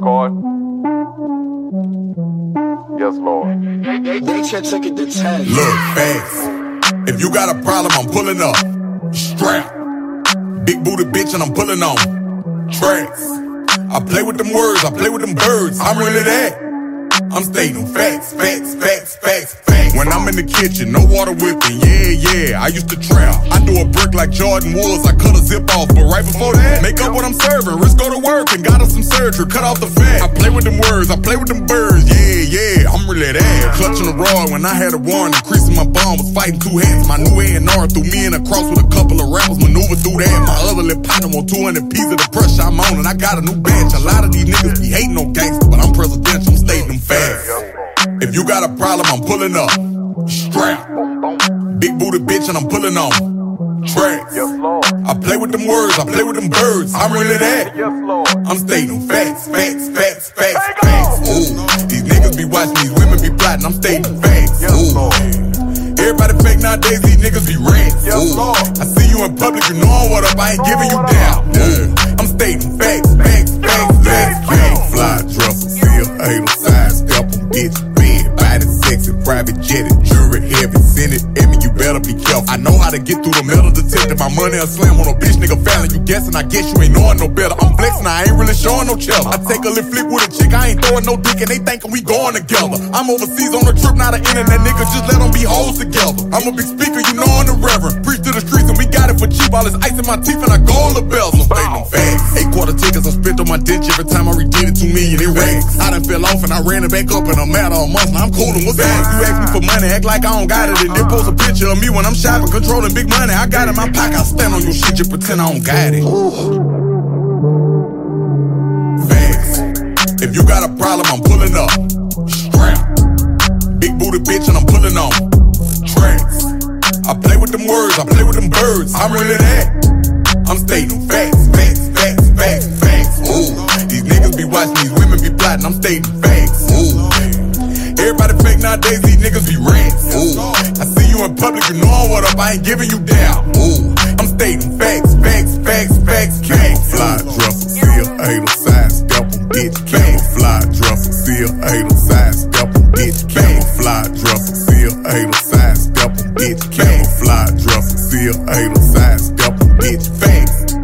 card? Yes, Lord. They, they took it to 10. Look, fast. If you got a problem, I'm pulling up. Strap. Big booty bitch and I'm pulling on. Tracks. I play with them words, I play with them birds. I'm really that. I'm stating facts, facts, facts, facts, facts. When I'm in the kitchen, no water whipping, yeah, yeah. I used to trap. I do a brick like Jordyn Woods, I cut a zip off, but right before that, make up what I'm serving. Risk go to work and got us some surgery, cut off the fat. I play with them words, I play with them birds, yeah, yeah. I'm really that. Clutching the rod when I had a warrant, increasing my bond, was fighting two hands. My new A&R threw me in a cross with a couple of rappers, maneuver through that. My other lip partner on 200 pieces of the pressure I'm on, and I got a new bench. A lot of these niggas be hating on gangsters, but I'm presidential, I'm stating them facts. If you got a problem, I'm pulling up. Strap. Big booty bitch and I'm pulling on. Tracks. I play with them words, I play with them birds. I'm really that. I'm stating facts, facts, facts, facts, facts. Ooh, these niggas be watching, these women be plotting. I'm stating facts. Ooh. Everybody fake nowadays, these niggas be rats. Ooh. I see you in public, you know I'm what up, I ain't giving you down. Ooh. I'm stating body sexy, private jetted, jury heavy, send it you better be careful. I know how to get through the metal detector, my money a slam on a bitch nigga fallin', you guessing, I guess you ain't knowing no better. I'm flexing, I ain't really showing no cheddar. I take a little flick with a chick, I ain't throwing no dick, and they thinkin' we going together. I'm overseas on a trip, not an internet nigga, just let them be hoes together. I'm a big speaker, you know I'm the reverend. Preach to the streets, and we got it for cheap, all this ice in my teeth, and I gold the bells. I'm stating them facts. Eight quarter tickets, I spent on my ditch every time I redid it, two million in racks. I done fell off, and I ran it back up in a matter of months, now I'm coolin', what's that? You ask me for money, act like I don't got it, and then post a picture of me when I'm shopping, controlling big money. I got it in my pocket, I stand on your shit, you pretend I don't got it. Facts. If you got a problem, I'm pulling up. I play with them words, I play with them birds. I'm really that. I'm stating facts, facts, facts, facts, facts. Ooh, these niggas be watching, these women be plotting. I'm stating facts. Ooh, everybody fake nowadays. These niggas be rats. Ooh, I see you in public, you know I'm what up. I ain't giving you down. Ooh, I'm stating facts, facts, facts, facts, facts. Fly dresser, seal, eight size, double bitch. Camouflage dresser, seal, eight fly dresser, seal eight or side stepper, bitch, fast.